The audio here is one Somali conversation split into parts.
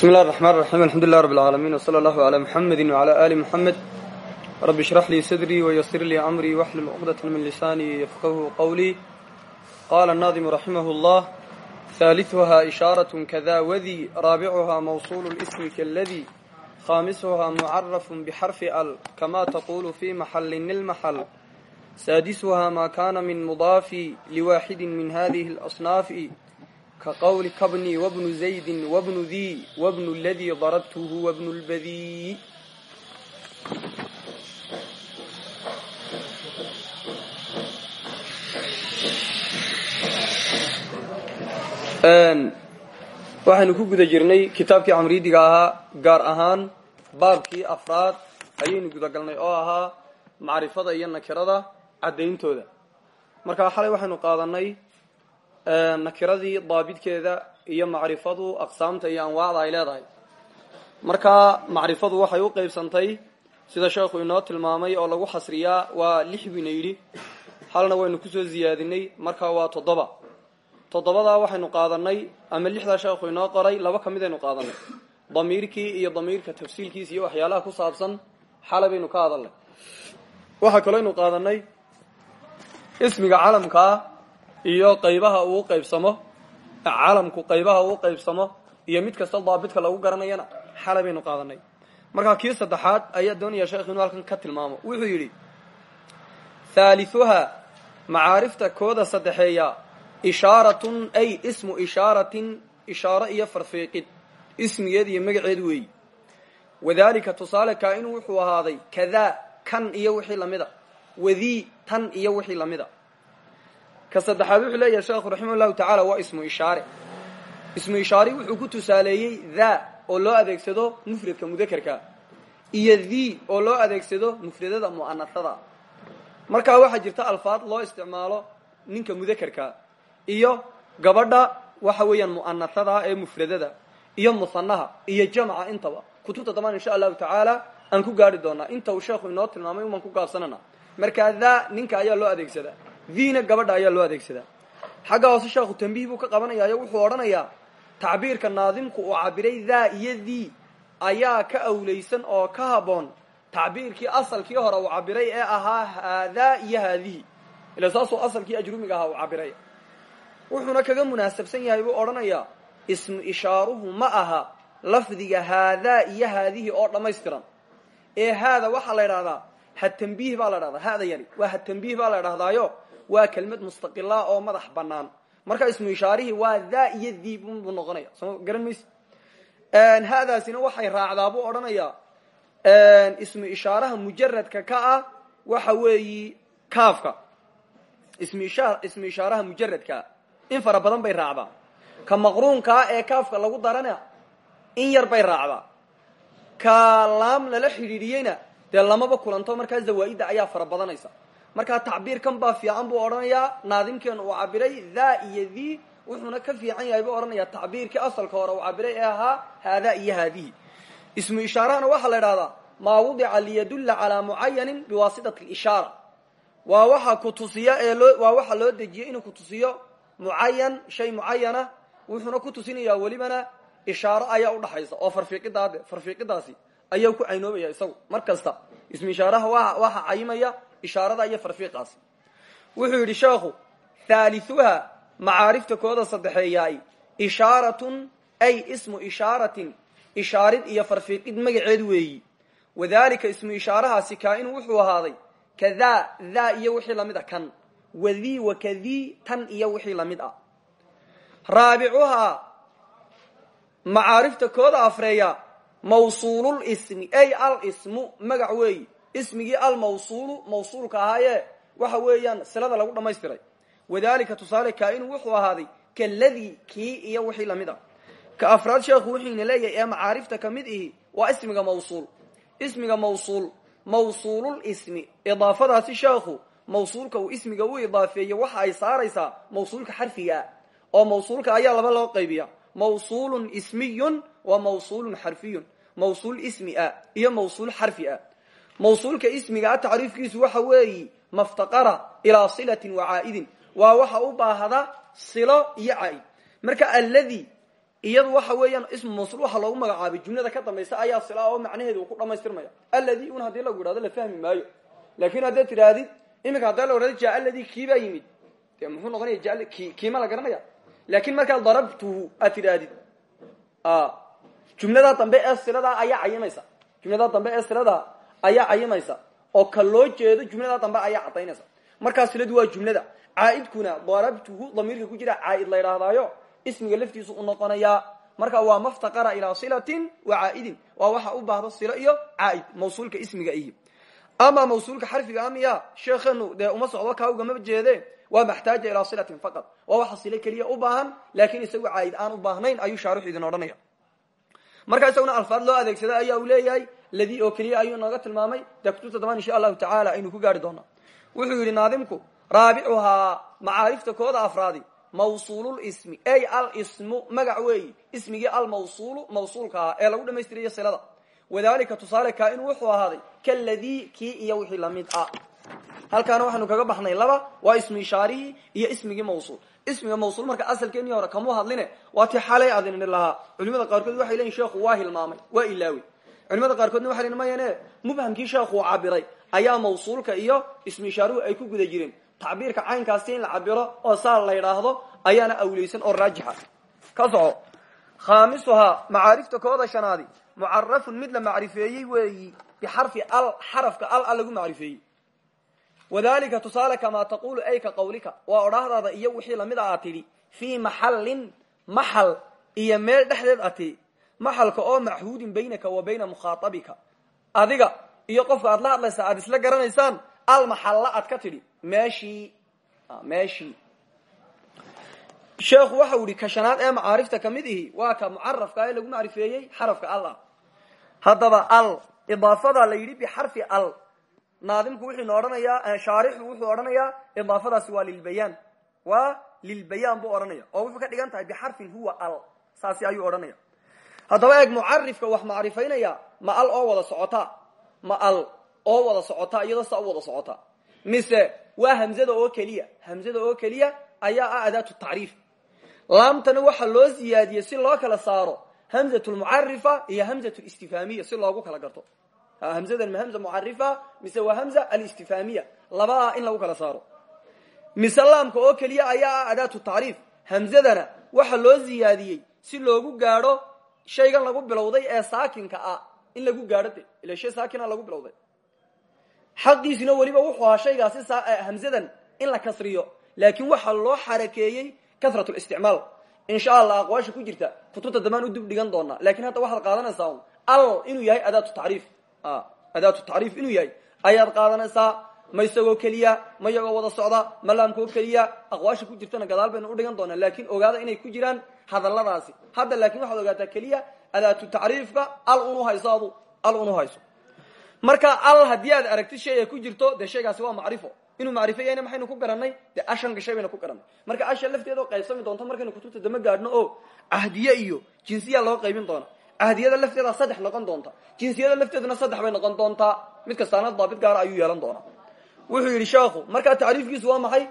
bismi اllahi الرحman الرaxيim alxamdu لlah rb اlcaalamiin wslى اllah عlى mxamedi وعlى ali mxamed rabi اshrax lii sadrii wyasir lii amrii waxlul cqdaة min lisaanii yafqahu qawlii qala الnaadimu raximah اllah ثaaliثuha ishaaraة kada wadi raabicuha mawsul اlsmi kaladi khaamisuha mucaraf bxarfi al kama taqulu fi maxalin اlmaxal saadisuha ma kana min mudaafi liwaxidi min hadihi اlasnaafi kaqawli kabni wabnu zaydi wabnu dii wabnu ladii darabtuhu wabnu lbadii waxaynu ku guda jirnay kitaabkii camriidiga ahaa gaar ahaan baabkii afraad ayaynu gudagalnay oo ahaa macrifada iyo nakirada caddayntooda markaa xalay waxaynu qaadanay nakiradii daabidkeeda iyo macrifadu aqsaamta iyo anwaacda ay leedahay. Markaa macrifadu waxay u qaybsantay sida sheekhu inoo tilmaamay oo lagu xasriyaa waa lix buyna yidhi. Halna waynu ku soo ziyaadinay markaa waa toddoba. Toddobadaa waxaynu qaadanay ama lixdaa sheekhu inoo qoray laba ka midaynu qaadanay damiirkii iyo damiirka tafsiilkiisa iyo waxyaalaha ku saabsan xalay baynu ka hadalnay. Waxaa kaloo aynu qaadanay ismiga calamkaa iyo qaybaha uu qaybsamo calamku qaybaha uu qaybsamo iyo mid kasta daabidka lagu garanayana xalay baynu qaadanay. Markaa kii saddexaad ayaa doonaya sheekh inuu halkan ka tilmaamo. Wuxuu yidhi thaalithuha macaarifta kooda saddexeeya ishaaratun ay ismu ishaaratin ishaaro iyo farfiiqid ismigeed iyo magaceed weeyi. Wadalika tusaale kaa inuu wuxuu ahaaday kadaa kan iyo wixii lamida wadii tan iyo wixii lamida ka saddexaad wuxuu leeyahay sheekhu raximah llahu tacaala waa ismu ishaare ismu ishaari wuxuu ku tusaaleeyey tha oo loo adeegsado mufradka mudakerka iyo the oo loo adeegsado mufradada mu'anasada. Markaa waxaa jirta alfaad loo isticmaalo ninka mudakerka iyo gabadha waxa weeyaan mu'anasada ee mufradada iyo musanaha iyo jamca intaba. Kutubta damaan insha allahu tacaala aan ku gaari doonaa. Inta uu sheekhu inoo tilmaamay umaan ku gaabsanana. Markaa tha ninka ayaa loo adeegsadaa thina gabadha ayaa loo adeegsadaa. Xagga hoose sheekhu tambiih buu ka qabanayaayo wuxuu odhanayaa tacbiirka naadimku uu cabiray tha iyo the ayaa ka awleysan oo ka haboon tacbiirkii asalkii hore uu cabiray ee ahaa haadaa iyo haadihi ila saasuu asalkii ajrumiga ahaa uu cabiray wuxuuna kaga munaasabsan yahay buu odhanayaa ismu ishaaruhu ma aha lafdiga haadaa iyo haadihi oo dhammaystiran. Ee haada waxaa la idhahdaa hatambiih baa la dhahdaa hada yani waa hatambiih baa la dhahdaayo waa kelmad mustaqila oo madax banaan marka ismu ishaarihii waa tha iyo the buu noqonaya. Soo garan mayse hadaasina waxay raacdaa buu odhanayaa ismu ishaaraha mujaradka ka ah waxa weeyi kaafka. Ismu ishaaraha mujaradkaa in fara badan bay raacdaa. Ka maqruunkaa ee kaafka lagu darana in yar bay raacdaa. Ka laam lala xidhiidhiyeyna dee lamaba kulanto markaa zawaa-idda ayaa fara badanaysa markaa tacbiirkan baa fiican buu odhanayaa. Naadimkeena uu cabiray tha iyo the wuxuuna ka fiican yahay buu odhanayaa. Tacbiirkii asalka hore uu cabiray ee ahaa haadaa iyo haadihi ismu ishaarahana waxaa la idhahdaa maa wudica liyadulla calaa mucayanin biwaasitati lishaara waa waxa kutusiya ee loo waa waxa loo dejiyey inuu kutusiyo mucayan shay mucayana wuxuuna ku tusinayaa welibana ishaaro ayaa udhaxaysa oo farfiiqidaade farfiiqidaasi ayaa ku caynoobaya isagu. Mar kasta ismu ishaaraha wa waxa cayimaya ishaarada iyo farfiiqaasi wuxuu yidhi sheekhu thaalithuha macaarifta kooda saddexeeyaay ishaaratun ay ismu ishaaratin ishaarid iyo farfiiqid magaceed weeyi. Wadalika ismu ishaarahaasi kaa-inu wuxuu ahaaday kadaa tha iyo wixii la mid a kan. Wadii wakadii tan iyo wixii la mid ah. Raabicuhaa macaarifta kooda afreeya mawsuululismi ay alismu magac weeyi ismigii almawsuulu mawsuulka ahaaye waxa weeyaan silada lagu dhamaystiray wadalika tusaale kaa-inu wuxuu ahaaday kaladii kii iyo wixii la mid ah. Ka afraad sheekhu wuxuuna leeyahay ee macaarifta ka mid ihi waa ismiga mawsuul. Ismiga mawsuul mawsuululismi idaafadaasi sheekhu mawsuulka uu ismiga u idaafeeye waxa ay saaraysaa mawsuulka xarfigaa oo mawsuulka ayaa laba loo qaybiya mawsuulun ismiyun wa mawsuulun xarfiyun. Mawsuul ismi ah iyo mawsuul xarfi ah mawsuulka ismiga a tacriifkiisu waxa weeyi maftaqara ilaa silatin wa caa'idin. Waa waxa u baahda silo iyo caaid. Marka alladii iyadu waxa weeyaan ismu mawsul waxa loogu magacaabay jumlada ka dambaysa ayaa sila oo macnaheedu ku dhamaystirmaya alladii un haddii lagu idhahdo la fahmi maayo. Laakin haddaad tidhaahdid iminka haddaa la odhahdo ja alladii kii baa yimid. Dee muxuu noqonaya ja ki kiima la garanaya? Laakin markaad darabtuhu aad tidhaahdid jumladaa dambe ee siladaa ayaa cayimaysa. Jumladaa dambe ee siladaa ayaa cayimaysa oo ka jeedo jumladaa dambe ayaa cadaynaysa markaa siladu waa jumlada caaidkuna darabtuhu damiirka ku jira caaid la ydhaahdaayo ismiga laftiisu u noqonayaa. Marka waa maftaqara ilaa silatin wa caaidin waa waxa u baahdo silo iyo caaid mawsuulka ismiga iyo ama mawsuulka xarfiga amiya sheekeenu dee uma socdo kaa ugama jeede waa maxtaaja ilaa silatin faqad waa waxa silo keliya u baahan laakin isagu caaid aan u baahnayn ayuu shaarixu idin odhanaya marka isaguna alfaad loo adeegsada ayaa uu leeyahay ladii oo keliya ayuu nooga tilmaamay. Dee kutubta damaan insha allahu tacaala aynu ku gaari doonaa. Wuxuu yidhi naadimku raabicuhaa macaarifta kooda afraadi mawsuululismi ey alismu magac weeyi ismigii almawsuulu mawsuulka ahaa ee lagu dhamaystirayo silada. Wadalika tusaale kaa inuu wuxuu ahaaday kaladii kii iyo wixii la mid ah. Halkaana waxaanu kaga baxnay laba waa ismu ishaarihii iyo ismigii mawsuul. Ismiga mawsuul marka asalkeenii hore kamuu hadline waa ti xalay adinin lahaa. Culimada qaarkood waa hilmaamay waa culimada qaarkoodna waxay leeyihiin mayane mubhamkii sheekhu cabiray ayaa mawsuulka iyo ismu ishaaruhu ay ku guda jireen. Tacbiirka caynkaasi in la cabiro oo saa la yidhaahdo ayaana awleysan oo raajixa. Ka soco. Khaamisuhaa macaarifta kooda shanaadi mucarafun mid la macrifeeyey weeyi bixarfi al xarafka al a lagu macrifeeyey. Wadalika tusaale kamaa taqulu ay ka qawlika waa odhaahdaada iyo wixii la mid a aad tidhi fii maxallin maxal iyo meel dhexdeed aad maxalka oo machuudin baynaka wa bayna mukhaaabika adiga iyo qofka aad la hadlaysaa aad isla garanaysaan almaxalla aad ka tidhi meeshii meeshii sheekhu waxa u yihi ka shanaad ee macaarifta ihi waa ka mucarafka ee lagu macrifeeyey xarafka al ah. Al idaafada la yidhi bixarfi al. Naadimku wuxuuna odhanayaa shaarixu wuxuu odhanayaa idaafadaasi waa lilbayaan waa lilbayaan buu odhanaya oo wuxuu ka dhigan tahay bixarfin huwa al. Saasi ayuu odhanaya haddaba eeg mucarifka wax macrifaynaya ma al oo wada socota. Ma al oo wada socota iyadoo saa u wada socota. Mise waa hamzada oo keliya. Hamzada oo keliya ayaa ah adaatu tacriif. Laamtana waxaa loo ziyaadiyey si loo kala saaro hamzat lmucarifa iyo hamzat listifhaamiya si loogu kala garto. Hamzadan ma hamza mucarifa mise waa hamza alistifhaamiya labadaa in lagu kala saaro. Mise laamka oo keliya ayaa ah adaatu tacriif. Hamzadana waxaa loo ziyaadiyey si loogu gaadho shaygan lagu bilowday ee saakinka ah in lagu gaadho de ila shay saakina lagu bilowday. Xaqiisina weliba wuxuu ahaa shaygaasi in la kasriyo laakiin waxaa loo xarakeeyey karat listicmaal insha allah aqwaasha ku jirta kutubta damaan u dib dhigan doonaa laakiin hadda waxaad qaadanaysaa al inuu yahay adaatu tacriif. Adaatu tacriif inuu yahay ayaad qaadanaysaa ma isagoo keliya ma wada socda ma laamkoo keliya aqwaasha ku jirtana gadaal baynu udhigan doonaa laakin ogaada inay ku jiraan hadaladaasi hadda laakin waxaad ogaataa keliya adaatu tacriifka al unu hayso adu al unu hayso. Marka al haddii aad aragtid shay ay ku jirto dee shaygaasi waa macrifo. Inuu macrifo yahayna maxaynu ku garanay dee ashan gashay baynu ku garanay marka asha lafteeda qaybsami doonto markaynu kutubta dama gaadhno oo cahdiye iyo jinsiya loo qaybin doona. Cahdiyada lafteeda saddex noqon doonta. Jinsiyada lafteeduna saddex bay noqon doontaa mid kastaana daabit gaara ayuu yeelan doonaa. Wuxuu yidhi sheekhu markaa tacriifkiisu waa maxay?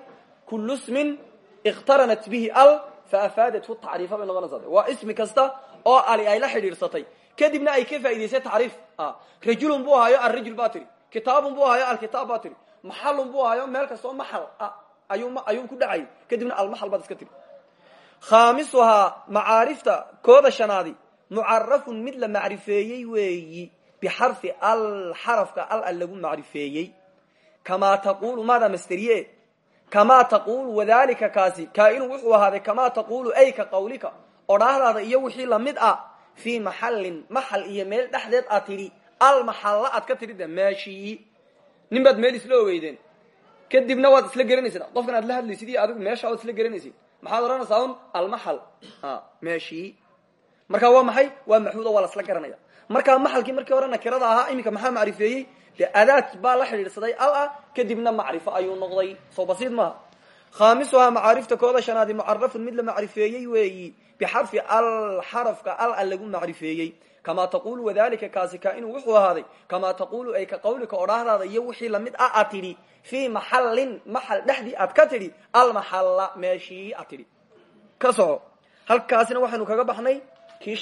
Kullu smin ikhtaranat bihi al fa afaadathu tacriifa bay noqonaysaa waa ismi kasta oo ali ay la xidhiirsatay kadibna ay ka faa'idaysay tacriif rajulun buu ahaayo alrajul baa tiri kitaabun buu ahaayo alkitaab baa tiri maxalun buu ahaayo meel kastoo maxal ayuu ku dhacay kadibna almaxal baad iska tiri khaamisuhaa macaarifta kooda shanaadi mucarafun mid la macrifeeyey weeyi bixarfi al xarafka al al lagu kamaa taqulu wadalika kaasi. Kaa-inu wuxuu ahaaday kamaa taqulu ay ka qawlika. Odhaahdaada iyo wixii la mid ah fii maxallin maxal iyo meel dhexdeed aad tidhi almaxalla aad ka tidhi de meeshii nin baad meel isla ogeydeen kadibna waad isla garanaysid qofkan aad la hadlaysid iyo adigu meesha waad isla garanaysid maxaad odhanaysaa un? Almaxal meeshii marka waa maxay? Waa maxuudo waa lasla garanaya markaa maxalkii markii hore nakirada ahaa iminka maxaa macrifeeyey? Dee adaad baa la xidhiidhsaday al ah kadibna macrifo ayuu noqday. Soo basiid maaha. Khaamisuhaa macaarifta kooda shanaadi mucarafun mid la macrifeeyey weeyi. Bixarfi al xarafka al a lagu macrifeeyey. Kamaa taqulu wadalika kaasi kaa inuu wuxuu ahaaday. Kamaa taqulu ay ka qawlika odhaahdaada iyo wixii la mid ah aad tidhi. Fii maxallin maxal dhexdii aad ka tidhi almaxalla meeshii aad tidhi. Halkaasina waxaynu kaga baxnay kii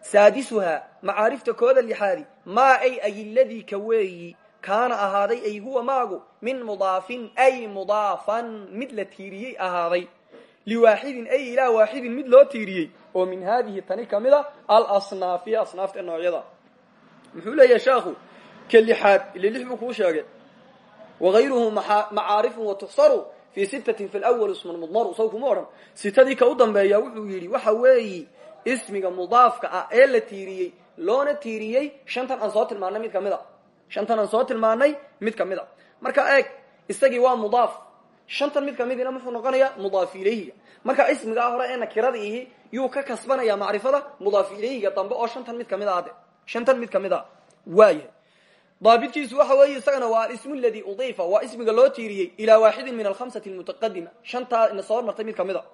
saadisuhaa macaarifta kooda lixaadi maa ay ayiladii ka weeyi kaana ahaaday ay huwa maagu min mudaafin ay mudaafan mid la tiiriyey ahaaday. Liwaaxidin ay ilaa waaxidin mid loo tiiriyey. Oo min haadihi tani ka mid a alasnaafi asnaafta noocyada. Muxuu leeyahay sheekhu ka lixaad ile lix buu kuu sheegay. Wagayruhu macaarifun watuksaru fi sittatin fi lwal isman mudmaru. Saw kuma odhan. Sitadii ka u dambeeya wuxuu yidhi waxa weeyi ismiga mudaafka ah ee la tiiriyey loona tiiriyey shantan aan soo tilmaanay mid ka mid shantan aan soo tilmaanay mid ka mid marka eeg isagii waa mudaaf. Shantan mid kamidina muxuu noqonaya mudaaf marka ismigaa hore ee nakirada yuu ka kasbanaya macrifada mudaaf ilayhiga dambe oo shantan mid ka mid a ade shantan mid ka mid a. Waayahay daabitkiisu waxa weeye isagana waa alismu aladi udifa waa ismiga loo tiiriyey ilaa waaxidin min alkhamsati almutaqadima shantaa ina soo martay mid ka mid a.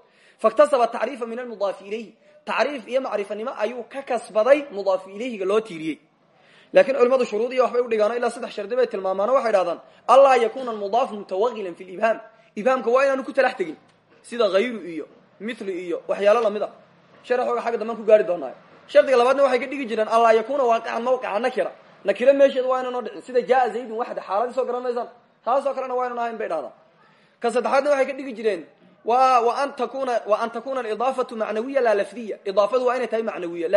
Tacriifa min almudaafi ilayhi tacriif iyo macrifanimo ayuu ka kasbaday mudaaf ilayhiga loo tiiriyey. Lakin culimadu shuruud iyo waxbay udhigaan ilaa saddex shardi bay tilmaamaano waxay dhahdaan anlaa yakuna mudaafu mutawakilan fi libhaam ibhaamka waa inaanu ku talax tegin sida hayru iyo mithli iyo waxyaalo la mid a sharaxooga xagga damban ku gaari doonaayo. Shardiga labaadna waxay ka dhigi jireen anlaa yakuna waaqican mawqica nakira. Nakiro meesheeda waa inaan oo dhicin sida jaa zaydun waxda xaaladii soo garan maysaan. Taasoo kalena waa an takuna alidaafatu macnawiya laa lafdiya idaafadu waa inay tahay macnawiya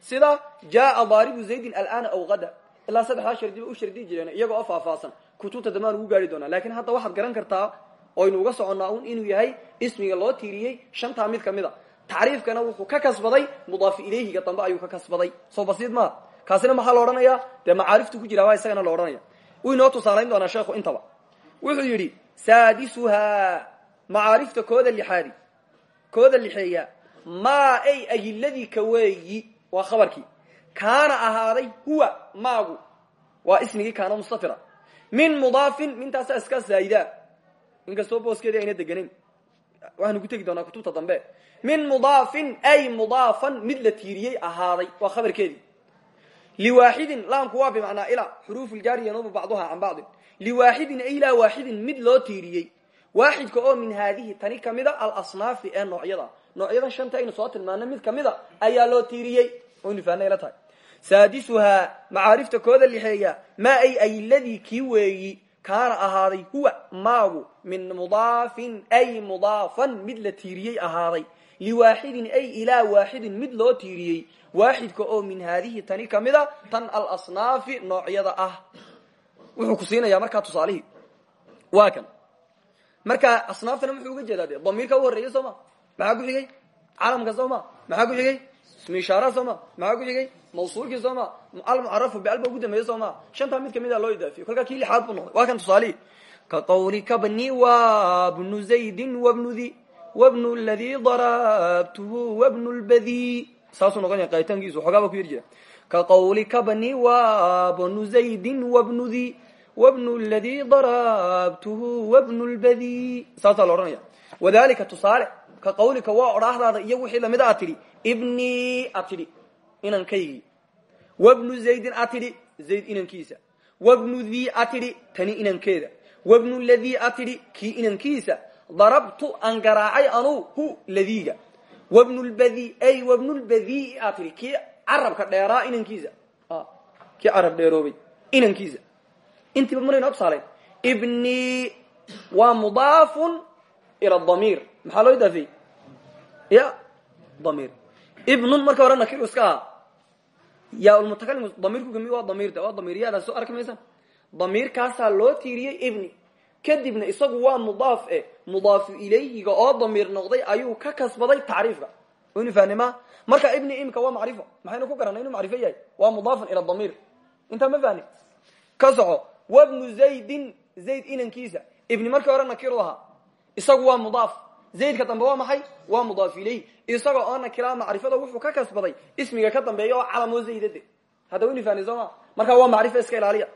sida jaa daaribu zaydin alana aw ada ilaa saddexdaa shardiba u shardi jireen iyaga oo faahfaahsan. Kutubta dambaan ugu gaari doonaa. Lakin hadda waxaad garan kartaa oynu uga soconnaa inuu yahay ismiga loo tiiriyey shantaa mid ka mid a. Tacriifkana wuxuu ka kasbaday mudaafi ilayhiga dambe ayuu ka kasbaday. Soo basiid maa kaasina maxaa la odhanaya? Dee macaariftu ku jira waa isagana la odhanaya. Wuu inoo tusaalayn doonaa sheekhu intaba. Wuxuu yidhi saadisuhaa macaarifta kooda lixaadi kooda lixeeya maa ay ayiladii ka weeyi waa khabarkii. Kaana ahaaday huwa maagu waa ismigii kaana mustatira min mudaafin mintaasa iska zaaida inkastoo booskeedii ayna degenayn waxaanu ku tegi doonaa kutubta dambe. Min mudaafin ay mudaafan mid la tiiriyey ahaaday waa khabarkeedii. Liwaaxidin laamku waa bimacnaa ila xuruufu ljaari yanuubu bacduha can bacdin. Liwaaxidin ay ilaa waaxidin mid loo tiiriyey waaxidka oo min haadihi tani kamida alasnaafi ee noocyada. Noocyadan shanta aynu soo tilmaana mid kamida ayaa loo tiiriyey. Oynu fahnayla tahay. Saadisuhaa macaarifta kooda lixeeya maa ay ayiladii kii weeyi kaana ahaaday huwa maagu min mudaafin ay mudaafan mid la tiiriyey ahaaday. Liwaaxidin ay ilaa waaxidin mid loo tiiriyey. Waaxidka oo min haadihi tani kamida tan alasnaafi noocyada ah. Wuxuu ku siinayaa markaa tusaalihii waa kan marka asnaaftana muxuu uga jeedaa damiirka u horreeya soo ma? Maxaa ku xigay? Calamka soo ma? Maxaa ku xigay? Ismi ishaara maxaa ku xigay? Mawsuulkii soo ma? Almucarafu bialba ugu dambeeye soo ma? Mid kamida loo idaafiyo kolkaa kii lixaad buu noqday. Waa kan ka qawlika bni wa bnu zaydin wabnu di wabnu ladii darabtuhu wabnu lbadi saasuu noqon yahay qaayitaankiisu xoogaa ba ku yar ka qawlika bni wa bnu zaydin wabnu di wbnu ladii darabtuhu wabnu lbadi saasaa la odhanaya wadalika tusaale ka qawlika waa odhaahdaada iyo wixii la mid a tidhi ibnii a tidhi inankaygii wabnu zaydin a tidhi zayd inankiisa wabnu dii a tidhi tani inankeeda wabnu ladii a tidhi kii inankiisa darabtu aan garaacay anuu hu ladiiga wabnu lbadi ay wabnu lbadii a tidhi kii carabka dheeraa inankiisa kii carab intiiba mana inoo tusaalayn ibni waa mudaafun ila damiir maxaa loo idaafeeyey ya damiir. Ibnun marka hore nakir iska ahaa. Yaa lmutakalim damiirku kami waa damiirta waa damiiryadaa soo arki maysa? Damiirkaasaa loo tiiriyey ibni. Kadibna isagu waa mudaaf e mudaafu ilayhiga oo damiir noqday ayuu ka kasbaday tacriifka. Waynu fahnima marka ibni imika waa macrifo. Maxaynu ku garanay inuu macrifo yahay? Waa mudaafun ila damiir. Intaa ma wabnu zaydin zayd inankiisa ibni markii hore nakiru ahaa isagu waa mudaaf zaydka dambe waa maxay waa mudaaf ilayhi isaga oo nakira macrifada wuxuu ka kasbaday ismiga ka dambeeya oo calamo zaydade hadda waynu fahni soo ma marka waa macrifo iska ilaaliya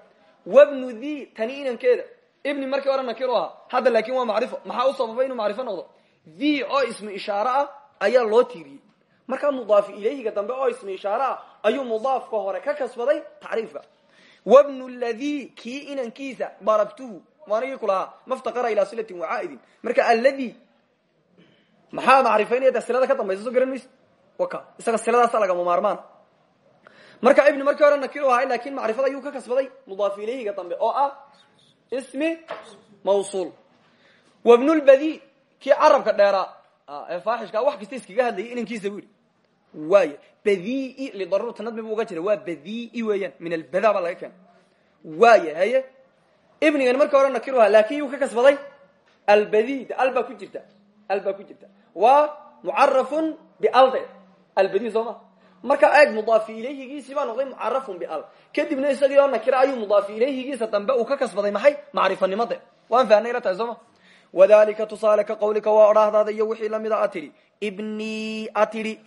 wabnu di tani inankeeda ibni markii hore nakiru ahaa hadda laakin waa macrifo maxaa u sababay inuu macrifo noqdo di oo ismi ishaare ah ayaa loo tiiriyey markaa mudaafi ilayhiga dambe ayuu mudaafka hore ka kasbaday tacriifka wbnu ladii kii inankiisa darabtuhu waanagii ku lahaa maftaqara ilaa silatin wacaaidin marka alladii maxaa macrifaynaya de silada ka dambaysa soo garan maysa waka isaga siladaasa lagama maarmaan marka ibni markii hore nakir ahay laakiin macrifada ayuu ka kasbaday mudaaf ilayhiga dambe oo ah ismi mawsuul wabnulbadi kii carabka dheeraa ee faaxishka wax kasta iskaga hadlayay inankiisa bu yidhi waay badii lidaruurati nadmi bu uga jira waa badii weeyaan min albada baa laga keena waaya haye ibnigan marka hore nakir ahaa laakiin yuu ka kasbaday? Albadi al baa ku jirta. Al baa ku jirta. Waa mucarafun bialde albadi soo ma? Marka eeg mudaafi ilayhigiisii baa noqday mucarafun bial. Kadibna isagii oo nakira ayuu mudaafi ilayhigiisa dambe uu ka kasbaday maxay? Macrifanimade waan fahnay la tahay sooma wadalika tusaale ka qawlika waa odhaahdaada iyo wixii lamida a tidhi ibnii a tidhi.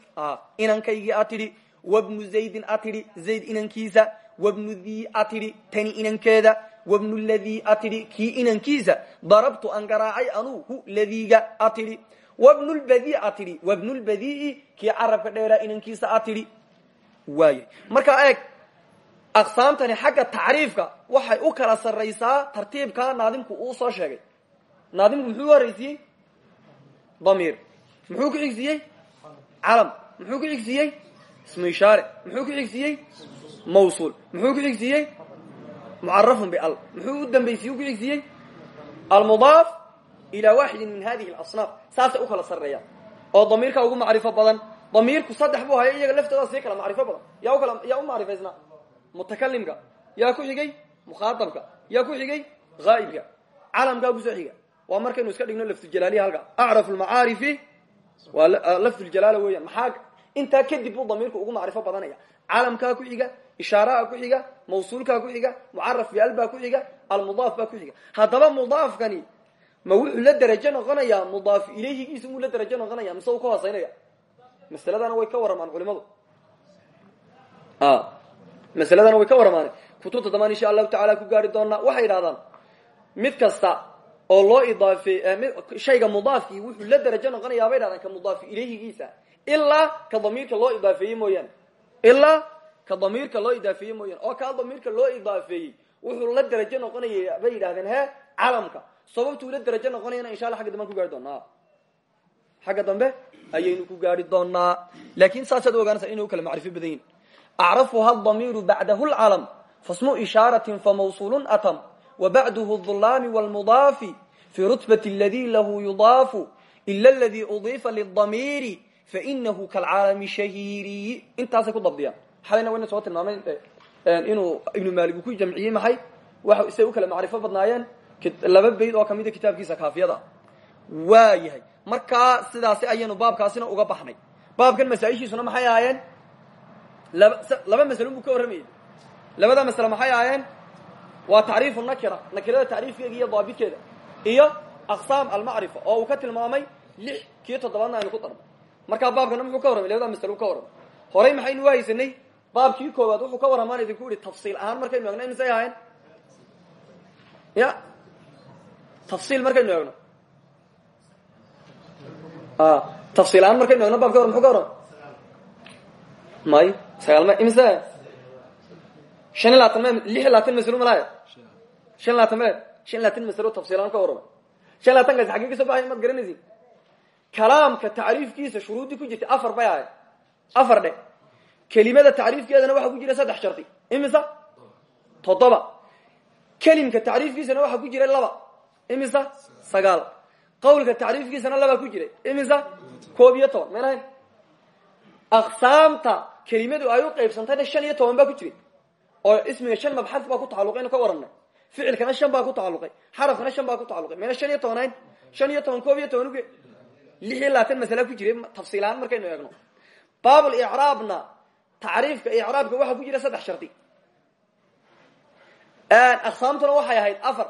Inankaygii a tidhi. Wabnu zaydin a tidhi. Zayd inankiisa. Wabnu dii a tidhi. Tani inankeeda. Wabnu ladii a tidhi. Kii inankiisa. Darabtu an garaacay anuu hu ladiiga a tidhi. Wabnu lbadii a tidhi. Wabnulbadii kii carabka dheeraa inankiisa a tidhi. Waaya markaa eeg aqsaamtani xagga tacriifka waxay u kala sarraysaa tartiibka naadimku uu soo sheegay naadimku muxuu horeysiiyey damiir. Muxuu ku xigsiiyey calam. Muxuu ku xigsiiyey ismu ishaare muxuu ku xigsiiyey mawsuul. Muxuu ku xigsiiyey mucarafun bial. Muxuu u dambaysiye ku xigsiiyey almudaaf ilaa waaxidin min hadihi alasnaaf. Saasay u kala sarreeyaan oo damiirka ugu macrifo badan. Damiirku saddex buu haya iyaga laftooda sii kala macrifo badan. Yaa u kala yaa u macrifaysnaa? Mutakalimka yaa ku xigay? Mukhaatabka. Yaa ku xigay? Haa'ibka calamkaa ku soo xiga waa markaynu iska dhigno lafdujalaaliya halka. Acrafu lmacaarifi waa lafduljalaala weeyaan. Maxaa intaa kadib buu damiirku ugu macrifo badanaya. Calamkaa ku xiga ishaaraha ku xiga mawsuulkaa ku xiga mucaraf bial baa ku xiga almudaaf ku xiga. Haddaba mudaafkani ma wuxuu la derajo noqonayaa mudaaf ilayhigiisa muu la derajo noqonaya mise uu ka hooseynaya? Masaladana way ka waramaan culimadu masaladana way ka waramaan kutubta damaan insha allahu tacaala ku gaari doonaa waxay yidhahdaan mid kasta oo loo idaafeey shayga mudaafkii wuxuu la derajo noqonayaa bay dhahdaan ka ilaa ka damiirka loo idaafeeyey mooyaane. Ilaa ka damiirka loo idaafeeyey mooyaane. Oo kaa damiirka loo idaafeeyey wuxuu la derajo noqonaya bay yidhahdeen he calamka sababtuu la derajo noqonayana insha alla an ku gaari doonaa xagga dambe ayaynu ku gaari doonaa laakin saasaad u ogaanaysaa kala macrifo badan yihiin acrafuha damiiru bacdahu lcalam fasmu ishaaratin famawsuulun atam wbacduhu dulaami wlmudaafi fii rutbati اladi lahu yudaafu ila اladii udiifa lidamiiri fainahu kalcaalami shahiiriyi intaasay ku dabdiyaan xalayna wayna soo tilmaamay inuu ibnu maalik ku jamciyey maxay say u kala macrifo badnaayeen laba bayd oo kamida kitaabkiisa kaafiyada waa yahay markaa sidaasi ayaynu baabkaasina uga baxnay baabkan masaaishiisuna maxay ahaayeen laba masalo buu ka warramayey labadaa masale maxay ahaayeen waa tacriifu nakira nakirada tacriifkeega iyo daabitkeeda iyo aqsaam almacrifa oo uu ka tilmaamay lix kii toddobaadna aynu ku darnay markaa baabkana muxuu ka warramay labada masalo u ka warramay horey maxaynu uhaysanay baabkii koowaad wuxuu ka warramaan idinku yihi tafsiil ahaan markaynu eegno imisay ahayn? Ya. Tafsiil markaynu eegno. Tafsiil ahaan markaynu eegno baabka hore muxuu ka warramay may sagaalma imise? Shan iyo me lix iyo labaatan masalo malaya shan iyo labaatan me shan iyo labaatan masalo tafsiilaan ka warramay shan iyo labaatan kaasi xaggee ka soo baxay maad garanaysin kalaamka tacriifkiisa shuruuddii ku jirtay afar bay afar dhe kelimada tacriifkeedana waxaa ku jira saddex shardi imisa? Toddoba. Kelimka tacriifkiisana waxaa ku jiray laba. Imisa? Sagaal. Qawlka tacriifkiisana labaa ku jiray. Imisa? Koob iyo aqsaamta kelimadu ay u qaybsantayna shan iyo toban baa ku jiray oo ismiga shan mabxad baa ku tacaluqay inu ka warramnay ficilkana shan baa ku tacaluqay xarafkana shan baa ku tacaluqay mayna shan iyo tobanayn shan iyo toban koob iyo toban uge lix iyo labaatan masala ku jiray tafsiilahaan markaynu eegno. Baabul icraabna tacriifka icraabka waxaa ku jira saddex shardi aqsaamtuna waxay ahayd afar.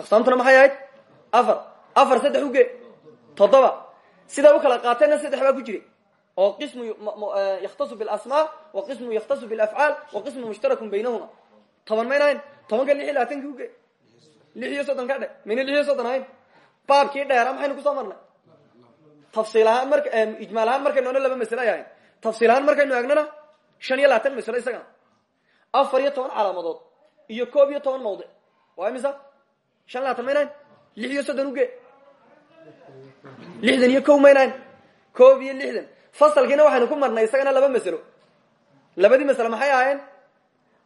Aqsaamtuna maxay ahayd? Afar. Afar saddex uge toddoba. Sidaa u kala qaateenna saddex baa ku jiray oo qismu yakhtasu bilasmaa wa qismu yakhtasu bilafcaal wa qismu mushtarakun baynahuma toban maynahayn tobanka lix iyo labaatanki uge lix iyo soddon ka dhe mayna lix iyo soddon ahayn baabkii dheera maxaynu ku soo marnay? Tafsiil ahaan marka ijmaal ahaan markaynu laba masle ay ahayn tafsiil ahaan markaynu egnona shan iyo labaatan maslo isagana afar iyo toban calaamadood iyo koob iyo toban mawdic. Waa imisa? Shan labaatan maynahayn lix iyo soddon uge lixdan iyo ko maynan koob iyo lixdan. Fasalkiina waxaynu ku marnay isagana laba masalo. Labadii masale maxay ahaayeen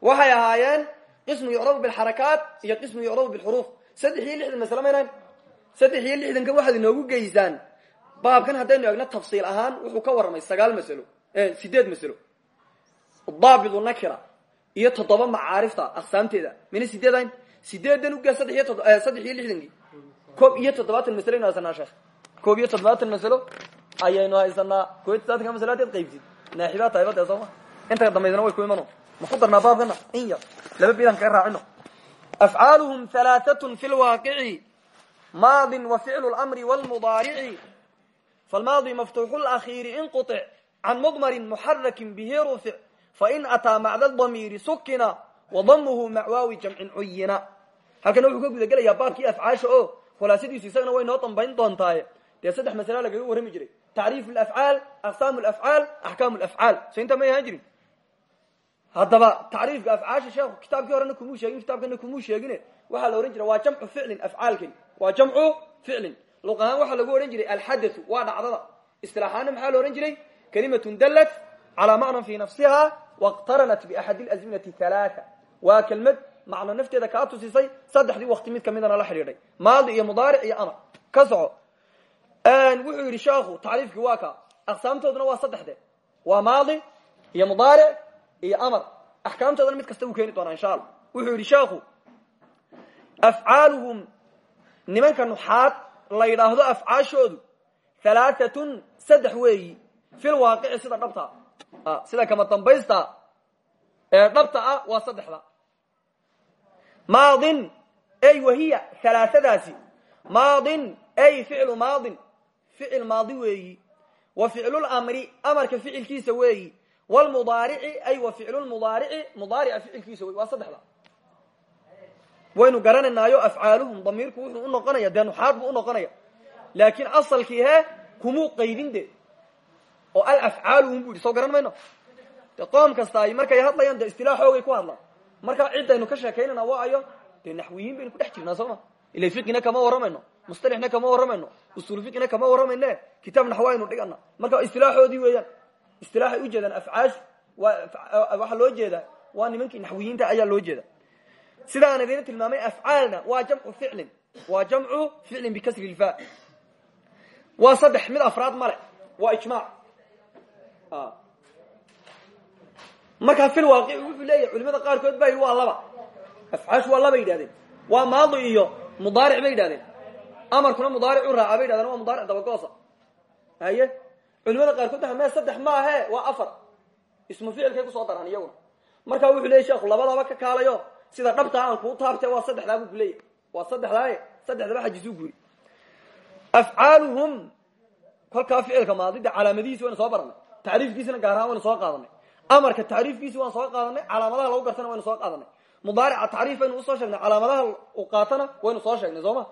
waxay ahaayeen qismu yucrabu bilxarakaat iyo qismu yucrabu bilxuruuf saddex iyo lixdan masale maynan saddex iyo waxaad inoogu geysaan baabkan haddaynu egno tafsiil ahaan wuxuu ka warramay sagaal masalo sideed masalo. Daabidu nakira iyo toddoba macaarifta aqsaamteeda mina sideedayn sideedan uga saddex iyo saddex iyo lixdankii. Koob iyo toddobaatan masalo aynu haysanaa sheekh. Koob iyo toddobaatan masalo ayaynu haysanaa. Koob iyo toddobatanka masalo hadaad qaybsid naaxibaa tahay bade sooma inta dambaydana way ku imano ma ku darnaa baabkana in yar. Laba bidan kaga raacino. Afcaaluhum halaaatun fi lwaaqici maadin wa ficlu lmri wlmudaarici falmaadi maftuuxu lakhiiri inquic can mudmarin muxarakin bihi rufic fain ataa macda damiiri sukina wadamuhu macwaawi jamcin cuyina halkana wuxuu ka guda gelayaa baabkii afcaasha o khulaasadiisu isagana way noo dambayn doontaaye. Dee saddex masala lagaga warrami jiray. Tacriif lafcaal aqsaam lafcaal axkaam lafcaal so intaa may ahaan jirin haddaba tacriifka afcaasha sheekhu kitaabkii horena kumuu sheegin kitaabkana kumuu sheegine. Waxaa la ohan jiray waa jamcu ficlin afcaalkani waa jamcu ficlin. Luq ahaan waxaa lagu odhan jiray alxadatu. Waa dhacdada. Isilaaxaana maxaa la ohan jiray? Kalimatun dallat calaa macnan fi nafsiha waqtaranat biaxadi lazminati halaaa waa kelmad macno nafteeda kaa tusisay saddexdii wakti mid kamidana la xidhiidhay. Maadi iyo mudaaric iyo amar. Ka soco. Wuxuu yidhi sheekhu tacriifkii waa ka. Aqsaamtooduna waa saddexde. Waa maadi iyo mudaaric iyo amar. Axkaamtoodana mid kasta wuu keeni doonaa insha allah. Wuxuu yidhi sheekhu afcaaluhum nimanka nuxaad la yidhaahdo afcaashoodu halaaatun saddex weeyi fil waaqici sida dhabta sida kama dambaysta ee dhabta ah waa saddexda. Maadin ay wahiya halaaadaasi maadin ay ficlu maadin. Ficil maadi weeyi. Wa ficlulamri amarka ficilkiisa weeyi wlmudaarici ay wa ficlulmudaarici mudaarica ficilkiisa wey waa saddexda waynu garanaynaayo afcaaluhum damiirku wuxuu u noqonaya dee nuxaad buu unoqonaya laakiin asalkii he kumuu qaydin de oo alafcaaluhum bu yidhi soo garan mayno de qoom kasta ay markay hadlayaan de istilaaxoogay ku hadlaan markaa ciddaynu ka sheekaynana waa ayo dee naxwiyiin baynu ku dhex jirnaa soo ma ila fiqina kama warramayno mustalixna kama warramayno usul fiqina kama warramayne kitaab naxwa aynu dhigana istilaaxay ujeedaan afcaashu waa waxaa loo jeedaa waa nimankii naxwiyiinta ayaa loo jeeda. Sida aan idin tilmaamay afcaalna waa jamcu ficlin waa jamcu ficlin bikasri lfa waa saddex mid afraad male waa ijmaac markaa fil waaqici wuxuu leeyahay culimada qaarkood baa yidhi waa laba. Afcaashu waa laba yidhahdeen waa maadi iyo mudaaric bay yidhahdeen amarkuna mudaaric u raaca bay yidhahdeen waa mudaaric dabagoosa haye culimada qaarkood waa mee saddex maahe waa afar. Ismu ficilkay ku soo daraan iyaguna. Markaa wuxuu leeyay sheekhu labadaba ka kaalayo. Sida dhabtaa aan kuu taabtay waa saddexdaa buu kuleeyahy waa saddexdaaye saddexdaba xajisuu guuri afcaaluhum kolkaa ficilka maadida calaamadihiisi waynu soo baranay. Tacriifkiisina gaar ahaan waynu soo qaadanay. Amarka tacriifkiisi waan soo qaadanay calaamadaha lagu gartana waynu soo qaadanay. Mudaarica tacriif aynu u soo sheegnay calaamadaha u qaatana waynu soo sheegnay soo ma?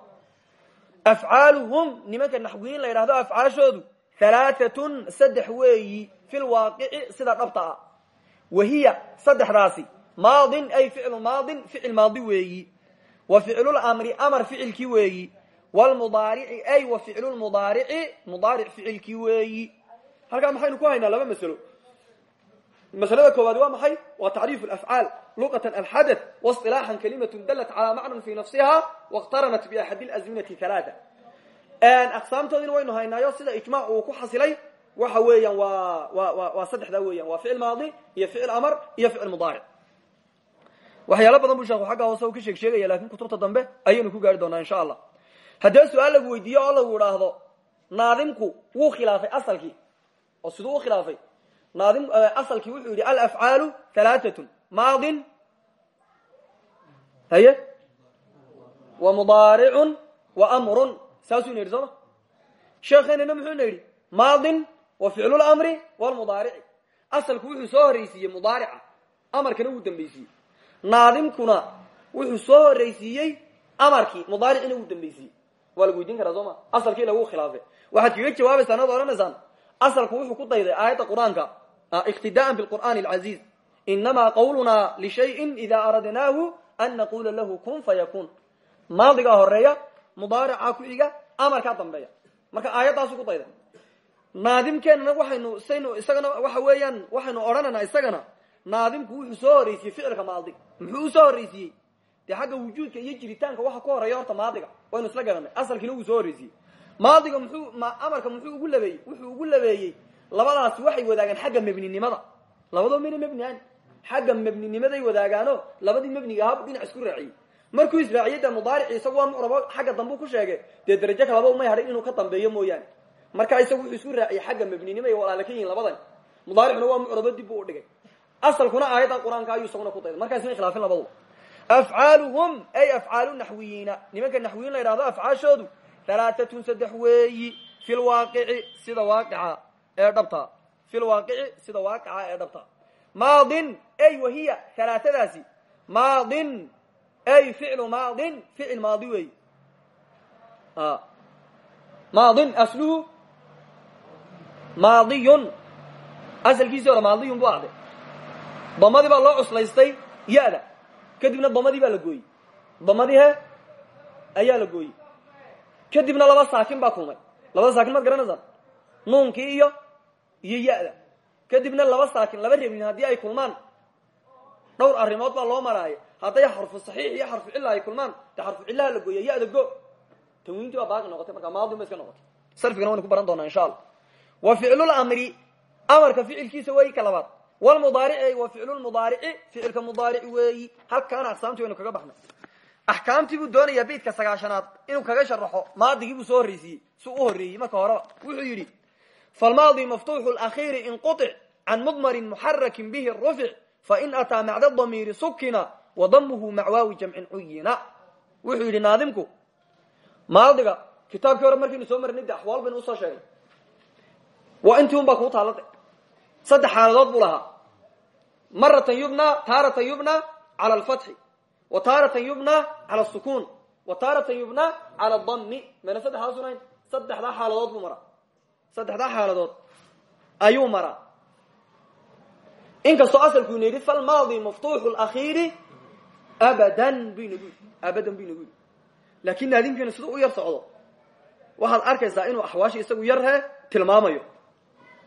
Nimanka naxwiyiin la yidhahdo afcaashoodu halaaatun saddex weeyi fi lwaaqici sida dhabta ah wahiya saddexdaasi maadin ay ficlu maadin ficil maadi weeyi wa ficlulamri amar ficilkii weeyi wlmudaarici ay wa ficlulmudaarici mudaaric ficilkii weeyi halkaa maxaynu ku haynaa laba masalo maslada koowaad waa maxay waa tacriif afcaal luqatan alxadath wasilaaxan kalimatun dalat calaa macnan fi nafsiha waqtaranat biaxadi lazminati halaaa aqsaamtoodina waynu haynaayo sida ijmac uu ku xasilay waxa weeyaan waa wa waa saddexdaa weeyaan. Waa ficil maadi iyo ficil amar iyo ficil mudaaric waxyaalo badan buu sheekhu xagga hoose u ka sheeg sheegaya laakiin kutubta dambe ayaynu ku gaari doonaa insha allah. Haddee su'aal lagu weydiiyo oo lagu idhaahdo naadimku wuu khilaafay asalkii. Oo siduu u khilaafay. Naadim asalkii wuxuu yidhi alafcaalu halaaatun maadin haye? Wa mudaaricun wa amrun saasuu na yidhi sooma sheekeenana muxuuna yidhi maadin wa ficlulamri walmudaarici asalku wuxuu soo horreysiiyey mudaarica amarkana wuu dambaysiiyey. Naadimkuna wuxuu soo horreysiiyey amarkii mudaaricina wuu dambaysiiyey. Waa lagu weydiin karaa soo ma? Asalkii lagu khilaafay. Waxaad kaga jawaabaysaan ad odhanaysaan. Asalku wuxuu ku dayday aayadda qur'aanka iqtidaan biqur'aani alcaziiz inamaa qawlunaa lishayin idaa aradnaahu an naqula lahu kun fayakun. Maadigaa horreeya mudaaricaa ku xiga amarkaa dambeeya. Marka aayaddaasu ku dayday naadimkeenana waxaynu saynu isagana waxa weeyaan waxaynu odhanaynaa isagana naadimku wuxuu soo horreysiyey ficilka maadi muxuu u soo horreysiyey? Dee xagga wujuudka iyo jiritaanka waxa ku horreeya horta maadiga waynu isla garanay asalkiina wuu soo horreysiyey. Maadiga muxuu amarka muxuu ugu labeeyey wuxuu ugu labeeyey labadaasi waxay wadaagaan xagga mebninimada. Labadoo mayna mebni ahan xagga mebninimaday wadaagaano labadii mebniga ahabu dhinac isku raaciyey markuu israaciyey dee mudaarici isagu waa mucrabo xagga dambu ku sheegay dee darajo kalaba umay hadhin inuu ka dambeeyo mooyaane. Marka isagu wuxuu isku raaciyey xagga mebninimo ay walaala ka yihiin labadan. Mudaaricuna waa mucrabo dib buu udhigay asalkuna aayadda qur'aanka ayuu isaguna ku dayday. Markaa isma khilaafin labaduba. Afcaaluhum ay afcaalu naxwiyiina. Nimanka naxwiyiin la yidhahdo afcaashoodu halaatatun saddex weeyi fi lwaaqici sida waaqica ee dhabta. Fi lwaaqici sida waaqica ee dhabta. Maadin ay wahiya halaatadaasi maadin ay ficlu maadin ficil maadi weeyi maadin asluhu maadiyun. Asalkiisii hore maadiyun bu ahday damadii baa loo cuslaystay ya-da. Kadibna damadii baa la gooyey. Damadii he ayaa la gooyey. Kadibna laba saakin baa kulmay. Labada saakin maad garanaysaan nuunkii iyo iyo ya-da. Kadibna laba saakin laba rebnin haddii ay kulmaan dhowr arrimood baa loo maraaya hadday xarfu saxiix iyo xarfu cilla ay kulmaan de xarfu cillaha la gooya ya-da go. Tanwiintii baa baaqi noqotay markaa maadin ba iska noqotay. Sarfigana waynu ku baran doonaa insha allah. Wa ficlulamri amarka ficilkiisa weeyi ka labaad. Wlmudaarici wa ficlu lmudaarici ficilka mudaarici weeyi. Halkaana aqsaamtii waynu kaga baxnay. Axkaamtii buu doonayaa beydka sagaashanaad inuu kaga sharaxo maadigii buu soo horreysiyey si u horreeyey marka horeba wuxuu yidhi falmaadi maftuuxu lakhiiri inquطic can mudmarin muxarakin bihi rufic fain ataa macda damiiri sukina wadamuhu macwaawi jamcin cuyina wuxuu yidhi naadimku maadiga kitaabkii hore markaynu soo marnay de axwaal baynu u soo sheegay waa intii un baa kuu taalade saddex xaaladood buu lahaa. Maratan yubna taaratan yubna cala alfatxi wa taaratan yubna cala asukun wa taaratan yubna cala adami mayna saddexdaas unahayn saddexdaa xaaladood buu maraa. Saddexdaa xaaladood ayuu maraa. Inkastoo asalku ina yidhi falmaadi maftuuxu lakhiiri abadan bu abadan bu inagu yidhi. Siduu u yar socdo waxaad arkaysaa inuu axwaashi isagu yarhe tilmaamayo.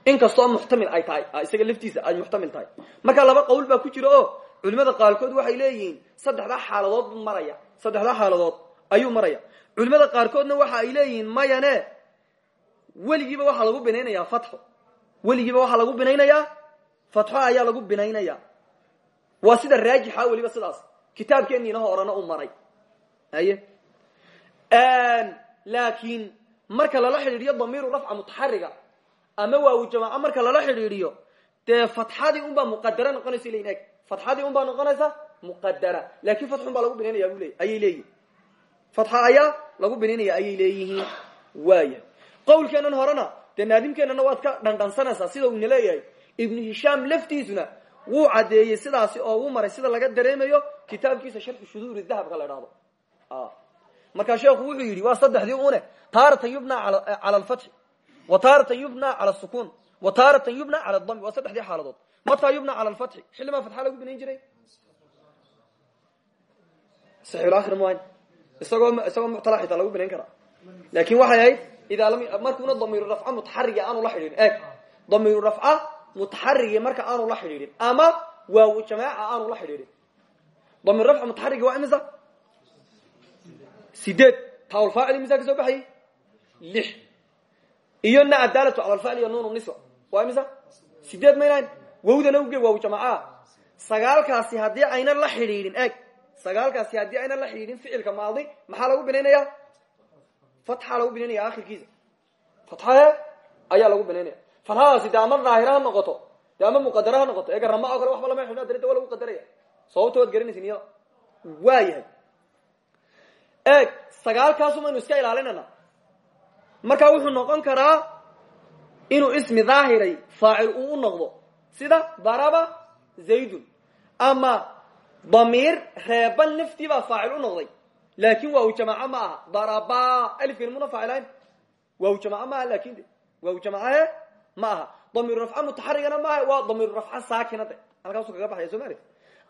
Inkastoo muxtamil ay tahay isaga laftiisa ay muxtamil tahay. Marka laba qowl baa ku jira oo culimada qaarkood waxay leeyihiin saddexdaa xaaladood buu maraya saddexdaa xaaladood ayuu maraya. Culimada qaarkoodna waxa ay leeyihiin mayane weligiiba waxaa lagu binaynayaa fatxo. Weligiiba waxaa lagu binaynayaa fatxo ayaa lagu binaynaya waa sida raajixa weliba sidaas kitaabkeeniina horena u maray. Haye? Laakiin marka lala xidhiidhiyo damiiru rafca mutaxariga ama waawi jamaaco marka lala xidhiidhiyo dee fatxadii un baa muqadara noqonaysa leyin eg fatxadii un baa noqonaysa muqadara laakin fatxun baa lagu binaynaya bu le ayay leeyihiin fatxa ayaa lagu binaynaya ayay leeyihiin. Waaya qowlkeenan horena dee naadimkeenana waad ka dhandhansanaysaa sida uuna leeyahay. Ibnu hishaam laftiisuna wuu caddeeyey sidaasi oo uu maray sida laga dareemayo kitaabkiisa sharxu shuduuri dahabka la idhahdo markaa sheekhu wuxuu yidhi waa saddexdii une. Taaratan yubna cala alfatxi. Wa taaratan yubna cala sukun wa taaratan yubna cala dami waa saddexdii xaaladood. Mataa yubna cala alfatxi. Xillimaa fatxa lagu binayn jiray? Saxiilakhir mn isagoo isagoo muctala xitaa lagu binayn karaa. Laakin waxay ahayd idaa markuuna damiiru rafca mutaxarigi aanu la xidhiidhin. Eeg. Damiiru rafca mutaxarigi marka aanu la xidhiidhin. Ama waawu jamaaca aanu la xidhiidhin. Damiir rafca mutaxarigi waa imisa? Sideed. Tawlfaacil imisa ka soo baxayay lix. Iyo na adaalatu cala alfacl iyo nuunu niswa. Waa imisa? Sideed maynahayn wawdana uge waawu jamaaca. Sagaalkaasi haddii ayna la xidhiidhin eeg. Sagaalkaasi haddii ayna la xidhiidhin ficilka maadi maxaa lagu binaynaya? Fatxa lagu binaynaya akhirkiisa fatxahe ayaa lagu binaynaya fatxadaasi de ama daahira ha noqoto de ama muqadara ha noqoto eega rama oo kale waxba lama xidhna darida waa lagu qadaraya sababta waad garanaysin iyada waa yahay eeg sagaalkaasumaynu iska ilaalinayna markaa wuxuu noqon karaa inuu ismi daahiray faacil uu u noqdo sida daraba zaydun ama damiir reeban laftii baa faacil u noqday laakin waaw jamaaco ma aha daraba alifkani muna faacilayn waaw jamaaco ma aha laakiin de waaw jamaacahe ma aha damiiru rafca mutaxarigana maaha waa damiiru rafca saakina de. Halkaasu kaga baxaya maaragti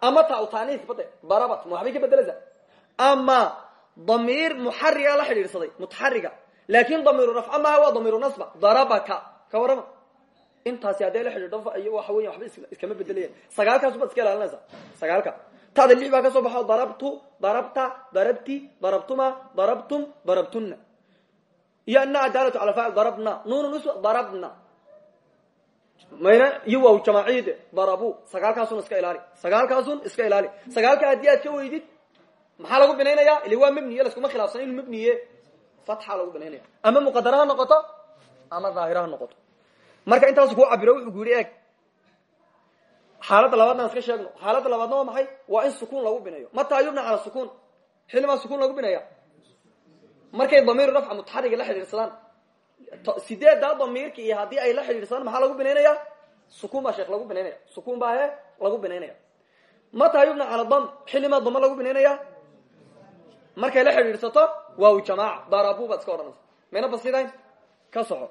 ama ta tanis bade darabat ma waxbay ka bedeleysaa ama damiir muxariga la xidhiidhsaday mutaxariga laakin damiiru rafca maaha waa damiiru nasba darabaka. Ka warrama. Intaasi hadday la xidhiidho waxa weya waxba iskama bedelayan sagaalkaasu baad iska ilaalinaysa. Sagaalka. Tada lix baa ka soo baxo darabtu darabta darabti darabtuma darabtum darabtuna iyo ana adaalatu cala faacil darabna. Nuunu darabna mayna iyo waaw jamaaciyde darabu sagaalkaasun iska ilaali. Sagaalkaasun iska ilaali. Sagaalka haddii aad ka weydid maxaa lagu binaynaya? Ili waa mebniye laskuma khilaafsan inu mebniye fatxa lagu binaynaya. Ama muqadara ha noqoto ama daahira ha noqoto. Marka intaasu kuu cabiro wuxuu ku yidhi eeg xaaladda labaadna aan iska sheegno. Xaaladda labaadna waa maxay? Waa in sukuun lagu bineeyo mataa yubna cala sukuun. Xillimaa sukuun lagu bineeya markay damiiru rafca mutaxariga la xidhiidhsadaan sideeddaa damiirka iyo haddii ay la xidhiidhsadaan maxaa lagu binaynaya sukuun baa sheekh lagu binaynaya sukuun baa he lagu binaynaya mataa yubna cala dam xillimaa damo lagu binaynaya markay la xidhiidhsato waaw jamaaca darabu baad iska odhanaysa. Mayna basidayn ka soco.